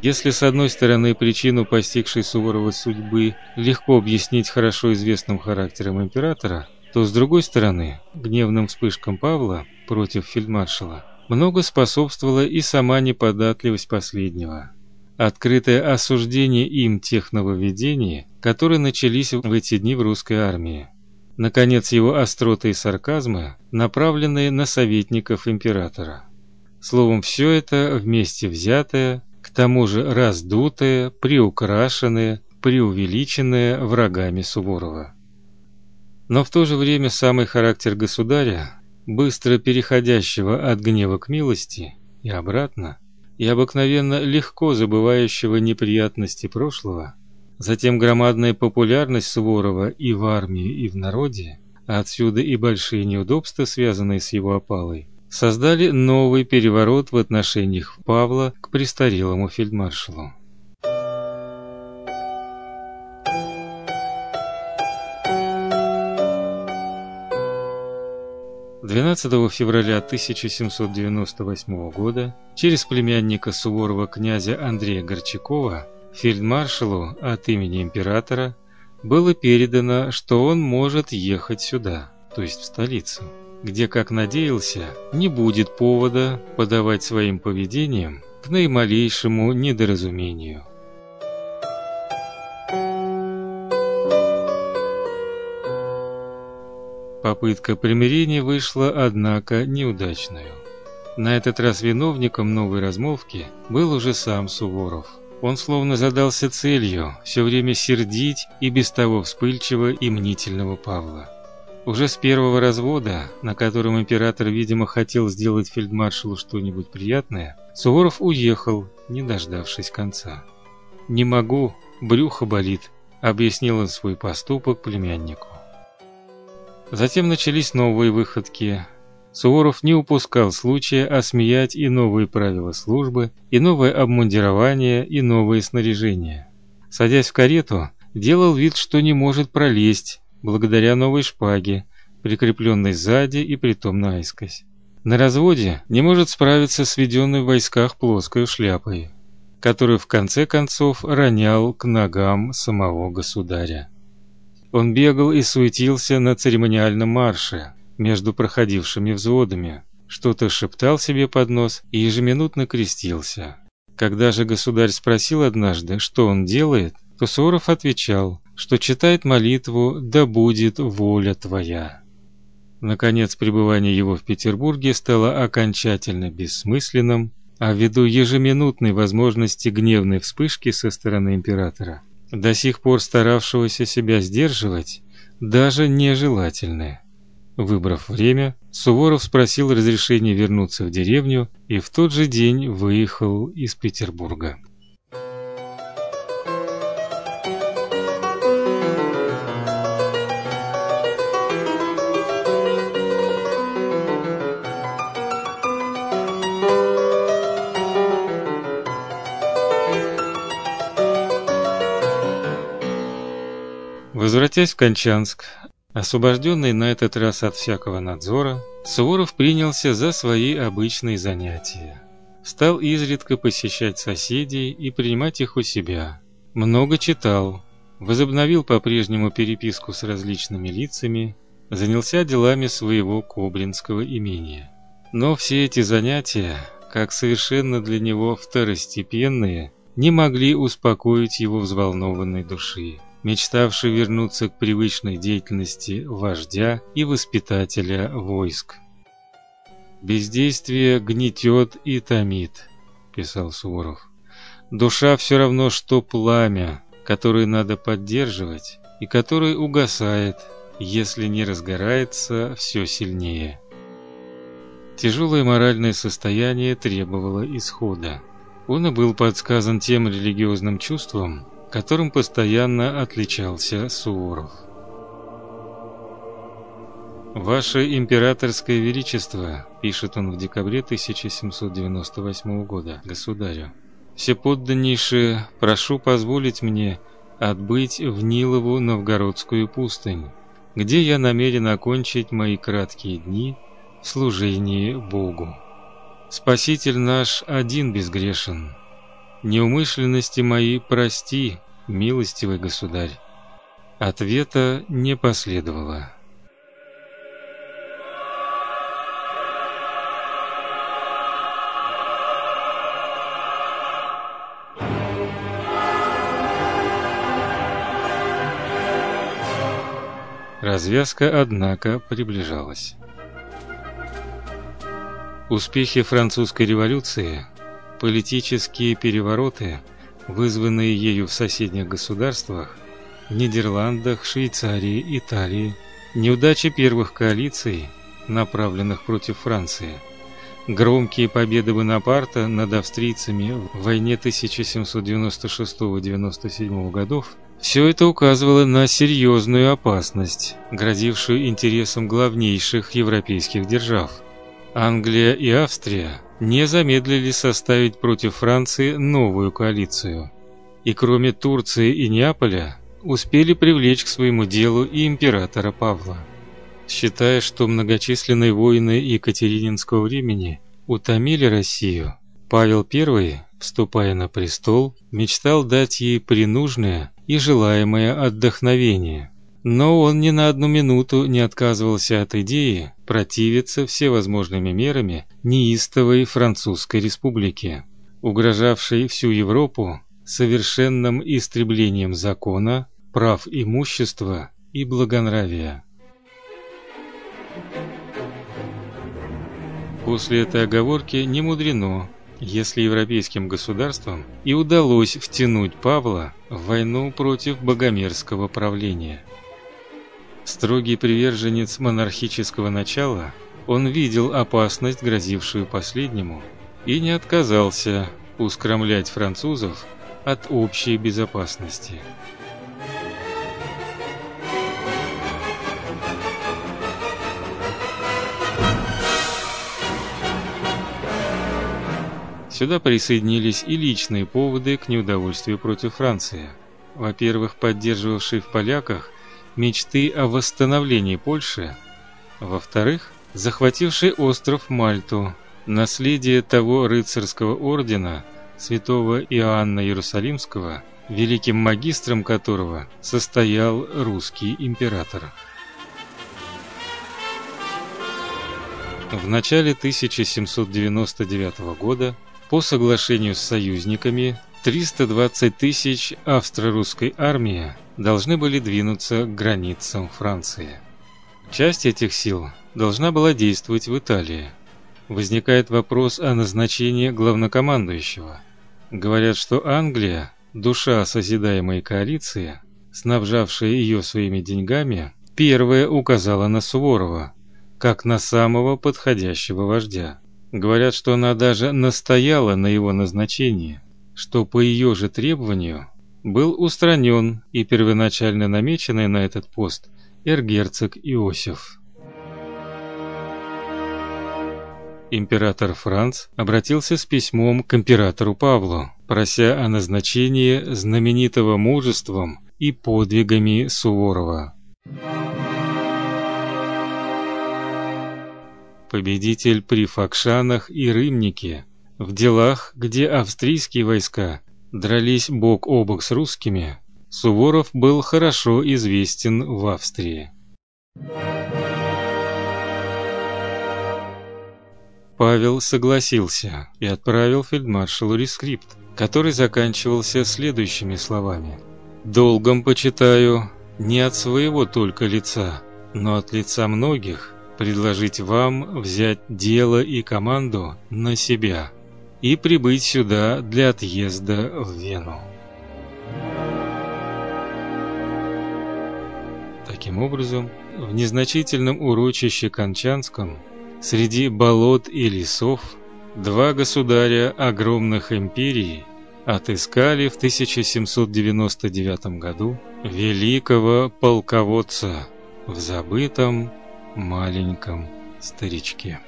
Если с одной стороны причину постигшей Суворова судьбы легко объяснить хорошо известным характером императора, то с другой стороны, гневным вспышкам Павла против фельдмаршала много способствовала и сама неподатливость последнего. Открытое осуждение им тех нововведений, которые начались в эти дни в русской армии. Наконец, его остроты и сарказмы, направленные на советников императора. Словом, все это вместе взятое, к тому же раздутое, приукрашенное, преувеличенное врагами Суворова. Но в то же время самый характер государя, быстро переходящего от гнева к милости и обратно, и обыкновенно легко забывающего неприятности прошлого, затем громадная популярность Суворова и в армии, и в народе, а отсюда и большие неудобства, связанные с его опалой, создали новый переворот в отношениях Павла к престарелому фельдмаршалу. 12 февраля 1798 года через племянника Суворова князя Андрея Горчакова фельдмаршалу от имени императора было передано, что он может ехать сюда, то есть в столицу, где, как надеялся, не будет повода подавать своим поведением к наималейшему недоразумению. Попытка примирения вышла, однако, неудачной. На этот раз виновником новой размолвки был уже сам Суворов. Он словно задался целью все время сердить и без того вспыльчивого и мнительного Павла. Уже с первого развода, на котором император, видимо, хотел сделать фельдмаршалу что-нибудь приятное, Суворов уехал, не дождавшись конца. «Не могу, брюхо болит», — объяснил он свой поступок племяннику. Затем начались новые выходки. Суворов не упускал случая осмеять и новые правила службы, и новое обмундирование, и новые снаряжения. Садясь в карету, делал вид, что не может пролезть, благодаря новой шпаге, прикрепленной сзади и притом наискось. На разводе не может справиться с введенной в войсках плоской шляпой, которую в конце концов ронял к ногам самого государя. Он бегал и суетился на церемониальном марше между проходившими взводами, что-то шептал себе под нос и ежеминутно крестился. Когда же государь спросил однажды, что он делает, то Суворов отвечал, что читает молитву «Да будет воля твоя». Наконец, пребывание его в Петербурге стало окончательно бессмысленным, а ввиду ежеминутной возможности гневной вспышки со стороны императора до сих пор старавшегося себя сдерживать, даже нежелательное. Выбрав время, Суворов спросил разрешения вернуться в деревню и в тот же день выехал из Петербурга. Возвратясь в Кончанск, освобожденный на этот раз от всякого надзора, Суворов принялся за свои обычные занятия. Стал изредка посещать соседей и принимать их у себя. Много читал, возобновил по-прежнему переписку с различными лицами, занялся делами своего Кобринского имения. Но все эти занятия, как совершенно для него второстепенные, не могли успокоить его взволнованной души мечтавший вернуться к привычной деятельности вождя и воспитателя войск. Бездействие гнетет и томит, писал Суворов. Душа все равно что пламя, которое надо поддерживать и которое угасает, если не разгорается все сильнее. Тяжелое моральное состояние требовало исхода. Он и был подсказан тем религиозным чувством, которым постоянно отличался Суворов. Ваше императорское величество, пишет он в декабре 1798 года государю. Всеподданнейше прошу позволить мне отбыть в Нилову Новгородскую пустынь, где я намерен окончить мои краткие дни в служении Богу. Спаситель наш один безгрешен, Неумышленности мои прости, милостивый государь. Ответа не последовало. Развязка, однако, приближалась. Успехи французской революции, политические перевороты, вызванные ею в соседних государствах, Нидерландах, Швейцарии, Италии, неудачи первых коалиций, направленных против Франции, громкие победы Бонапарта над австрийцами в войне 1796-97 годов все это указывало на серьезную опасность, грозившую интересам главнейших европейских держав. Англия и Австрия не замедлили составить против Франции новую коалицию. И кроме Турции и Неаполя, успели привлечь к своему делу и императора Павла. Считая, что многочисленные войны Екатерининского времени утомили Россию, Павел I, вступая на престол, мечтал дать ей принужное и желаемое отдохновение. Но он ни на одну минуту не отказывался от идеи противиться всевозможными мерами неистовой французской республики, угрожавшей всю Европу совершенным истреблением закона, прав имущества и благонравия. После этой оговорки не мудрено, если европейским государствам и удалось втянуть Павла в войну против богомерзкого правления. Строгий приверженец монархического начала, он видел опасность, грозившую последнему, и не отказался ускромлять французов от общей безопасности. Сюда присоединились и личные поводы к неудовольствию против Франции. Во-первых, поддерживавший в поляках мечты о восстановлении Польши, во-вторых, захвативший остров Мальту, наследие того рыцарского ордена святого Иоанна Иерусалимского, великим магистром которого состоял русский император. В начале 1799 года по соглашению с союзниками 320 тысяч австро-русской армии должны были двинуться к границам Франции. Часть этих сил должна была действовать в Италии. Возникает вопрос о назначении главнокомандующего. Говорят, что Англия, душа созидаемой коалиции, снабжавшая ее своими деньгами, первая указала на Суворова как на самого подходящего вождя. Говорят, что она даже настояла на его назначении, что по ее же требованию был устранен и первоначально намеченный на этот пост эргерцог Иосиф. Император Франц обратился с письмом к императору Павлу, прося о назначении знаменитого мужеством и подвигами Суворова. победитель при Факшанах и Рымнике, в делах, где австрийские войска дрались бок о бок с русскими, Суворов был хорошо известен в Австрии. Павел согласился и отправил фельдмаршалу рескрипт, который заканчивался следующими словами: "Долгом почитаю не от своего только лица, но от лица многих предложить вам взять дело и команду на себя и прибыть сюда для отъезда в Вену. Таким образом, в незначительном урочище Кончанском, среди болот и лесов, два государя огромных империй отыскали в 1799 году великого полководца в забытом маленьком старичке.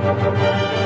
Música